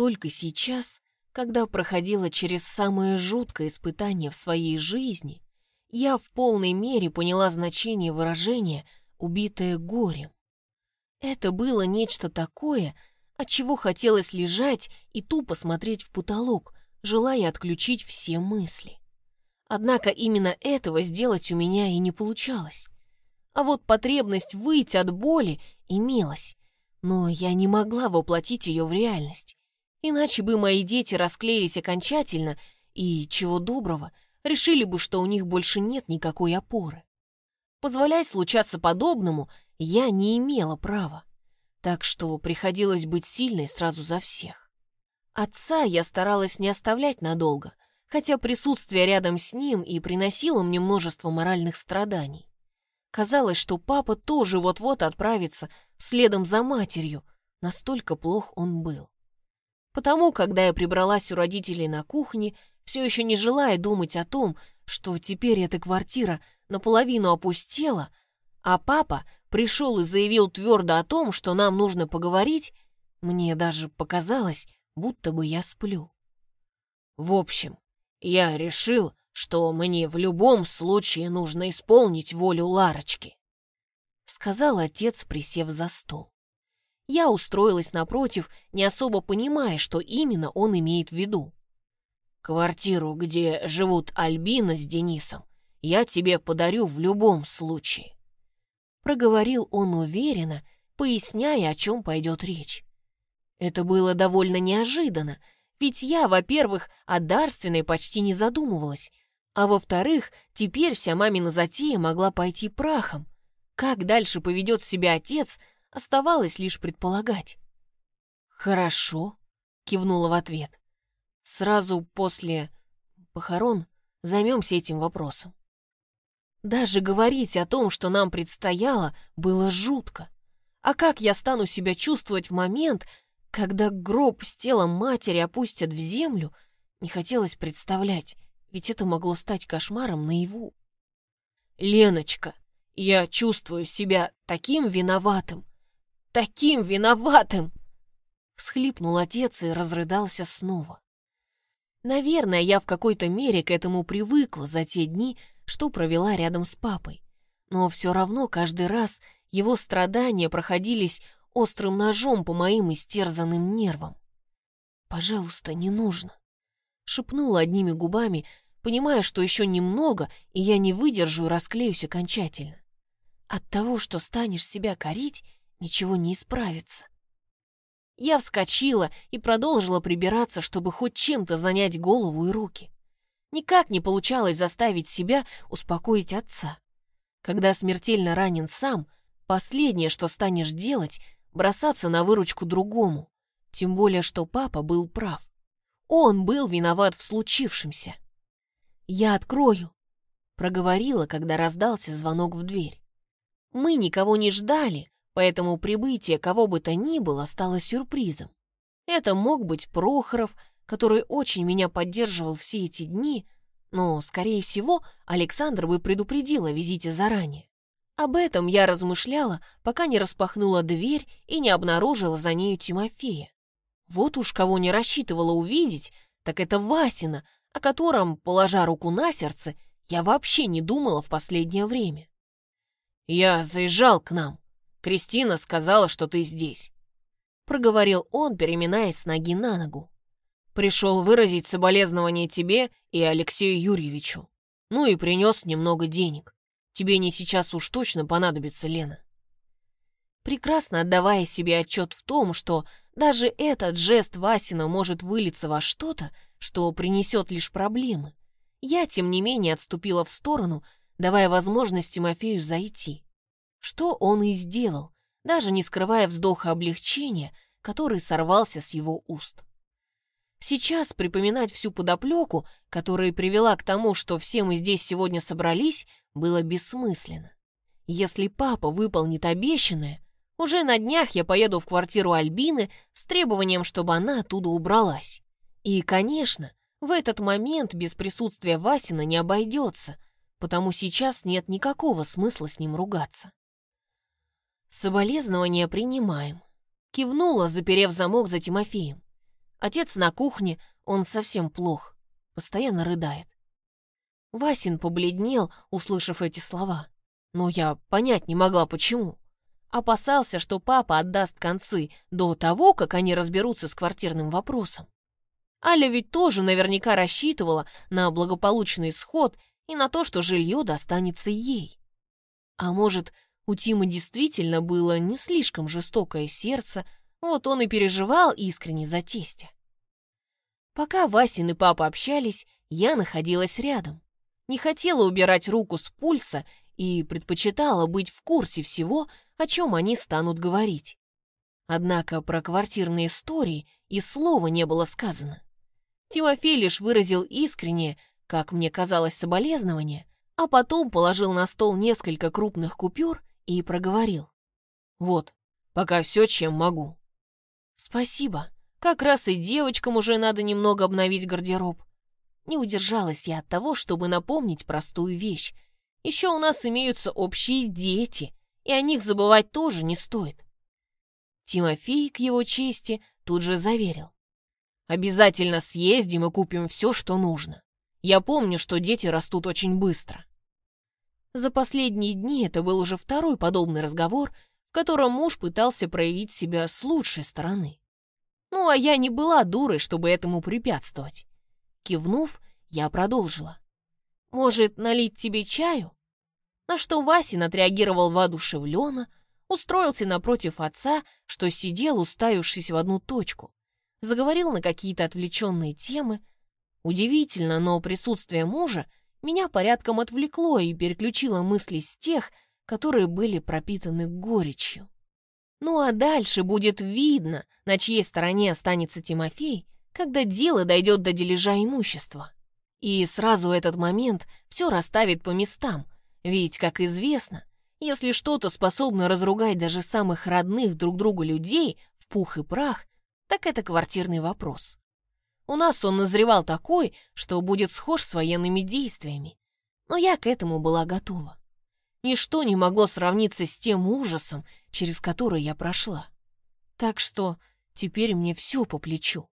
Только сейчас, когда проходила через самое жуткое испытание в своей жизни, я в полной мере поняла значение выражения «убитое горем». Это было нечто такое, от чего хотелось лежать и тупо смотреть в потолок, желая отключить все мысли. Однако именно этого сделать у меня и не получалось. А вот потребность выйти от боли имелась, но я не могла воплотить ее в реальность. Иначе бы мои дети расклеились окончательно и, чего доброго, решили бы, что у них больше нет никакой опоры. Позволять случаться подобному я не имела права, так что приходилось быть сильной сразу за всех. Отца я старалась не оставлять надолго, хотя присутствие рядом с ним и приносило мне множество моральных страданий. Казалось, что папа тоже вот-вот отправится следом за матерью, настолько плох он был. Потому, когда я прибралась у родителей на кухне, все еще не желая думать о том, что теперь эта квартира наполовину опустела, а папа пришел и заявил твердо о том, что нам нужно поговорить, мне даже показалось, будто бы я сплю. В общем, я решил, что мне в любом случае нужно исполнить волю Ларочки, сказал отец, присев за стол. Я устроилась напротив, не особо понимая, что именно он имеет в виду. «Квартиру, где живут Альбина с Денисом, я тебе подарю в любом случае», проговорил он уверенно, поясняя, о чем пойдет речь. Это было довольно неожиданно, ведь я, во-первых, о дарственной почти не задумывалась, а во-вторых, теперь вся мамина затея могла пойти прахом. Как дальше поведет себя отец, Оставалось лишь предполагать. «Хорошо», — кивнула в ответ. «Сразу после похорон займемся этим вопросом». Даже говорить о том, что нам предстояло, было жутко. А как я стану себя чувствовать в момент, когда гроб с телом матери опустят в землю, не хотелось представлять, ведь это могло стать кошмаром наяву. «Леночка, я чувствую себя таким виноватым таким виноватым!» Всхлипнул отец и разрыдался снова. Наверное, я в какой-то мере к этому привыкла за те дни, что провела рядом с папой. Но все равно каждый раз его страдания проходились острым ножом по моим истерзанным нервам. «Пожалуйста, не нужно», — шепнула одними губами, понимая, что еще немного, и я не выдержу и расклеюсь окончательно. От того, что станешь себя корить, ничего не исправится. Я вскочила и продолжила прибираться, чтобы хоть чем-то занять голову и руки. Никак не получалось заставить себя успокоить отца. Когда смертельно ранен сам, последнее, что станешь делать, бросаться на выручку другому. Тем более, что папа был прав. Он был виноват в случившемся. «Я открою», — проговорила, когда раздался звонок в дверь. Мы никого не ждали, поэтому прибытие кого бы то ни было стало сюрпризом. Это мог быть Прохоров, который очень меня поддерживал все эти дни, но, скорее всего, Александр бы предупредил о визите заранее. Об этом я размышляла, пока не распахнула дверь и не обнаружила за нею Тимофея. Вот уж кого не рассчитывала увидеть, так это Васина, о котором, положа руку на сердце, я вообще не думала в последнее время. «Я заезжал к нам», Кристина сказала, что ты здесь», — проговорил он, переминаясь с ноги на ногу. «Пришел выразить соболезнование тебе и Алексею Юрьевичу. Ну и принес немного денег. Тебе не сейчас уж точно понадобится, Лена». Прекрасно отдавая себе отчет в том, что даже этот жест Васина может вылиться во что-то, что принесет лишь проблемы, я, тем не менее, отступила в сторону, давая возможность Тимофею зайти что он и сделал, даже не скрывая вздоха облегчения, который сорвался с его уст. Сейчас припоминать всю подоплеку, которая привела к тому, что все мы здесь сегодня собрались, было бессмысленно. Если папа выполнит обещанное, уже на днях я поеду в квартиру Альбины с требованием, чтобы она оттуда убралась. И, конечно, в этот момент без присутствия Васина не обойдется, потому сейчас нет никакого смысла с ним ругаться. «Соболезнования принимаем», — кивнула, заперев замок за Тимофеем. Отец на кухне, он совсем плох, постоянно рыдает. Васин побледнел, услышав эти слова. Но я понять не могла, почему. Опасался, что папа отдаст концы до того, как они разберутся с квартирным вопросом. Аля ведь тоже наверняка рассчитывала на благополучный исход и на то, что жилье достанется ей. А может, у Тима действительно было не слишком жестокое сердце, вот он и переживал искренне за тестя. Пока Васин и папа общались, я находилась рядом. Не хотела убирать руку с пульса и предпочитала быть в курсе всего, о чем они станут говорить. Однако про квартирные истории и слова не было сказано. Тимофей лишь выразил искреннее, как мне казалось, соболезнование, а потом положил на стол несколько крупных купюр и проговорил. «Вот, пока все, чем могу». «Спасибо. Как раз и девочкам уже надо немного обновить гардероб». Не удержалась я от того, чтобы напомнить простую вещь. Еще у нас имеются общие дети, и о них забывать тоже не стоит. Тимофей, к его чести, тут же заверил. Обязательно съездим и купим все, что нужно. Я помню, что дети растут очень быстро. За последние дни это был уже второй подобный разговор, в котором муж пытался проявить себя с лучшей стороны. Ну, а я не была дурой, чтобы этому препятствовать. Кивнув, я продолжила. «Может, налить тебе чаю?» На что Васин отреагировал воодушевленно, устроился напротив отца, что сидел, уставившись в одну точку заговорил на какие-то отвлеченные темы. Удивительно, но присутствие мужа меня порядком отвлекло и переключило мысли с тех, которые были пропитаны горечью. Ну а дальше будет видно, на чьей стороне останется Тимофей, когда дело дойдет до дележа имущества. И сразу этот момент все расставит по местам, ведь, как известно, если что-то способно разругать даже самых родных друг другу людей в пух и прах, так это квартирный вопрос. У нас он назревал такой, что будет схож с военными действиями. Но я к этому была готова. Ничто не могло сравниться с тем ужасом, через который я прошла. Так что теперь мне все по плечу.